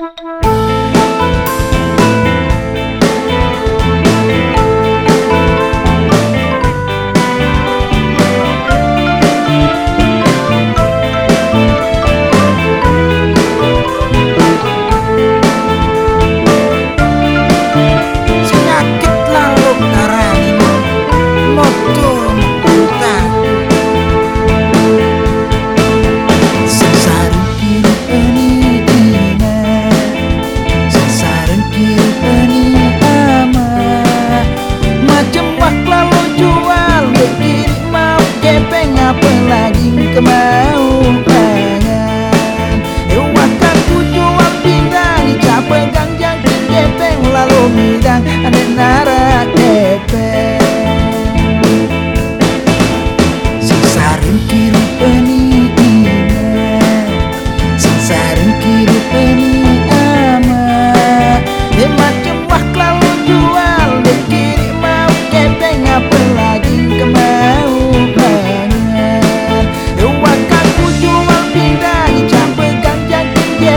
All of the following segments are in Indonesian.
Música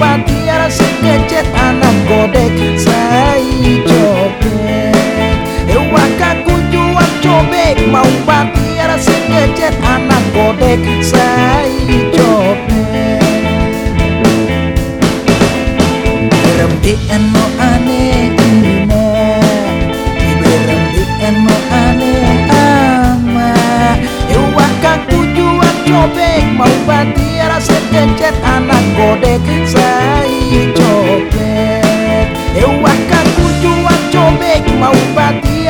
patiara sing ngecet anak godek sai cobek Ewa kakunjuan cobek mau patiara sing ngecet anak godek sai cobek Berem di eno ane ina Berem di eno ane ama. Ewa kakunjuan cobek mau patiara sing anak godek.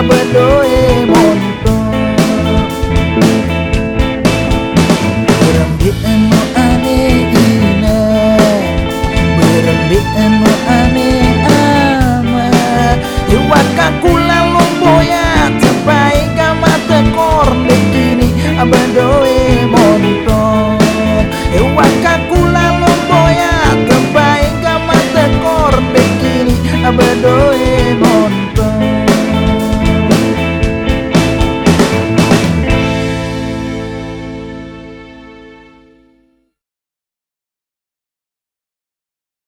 But no.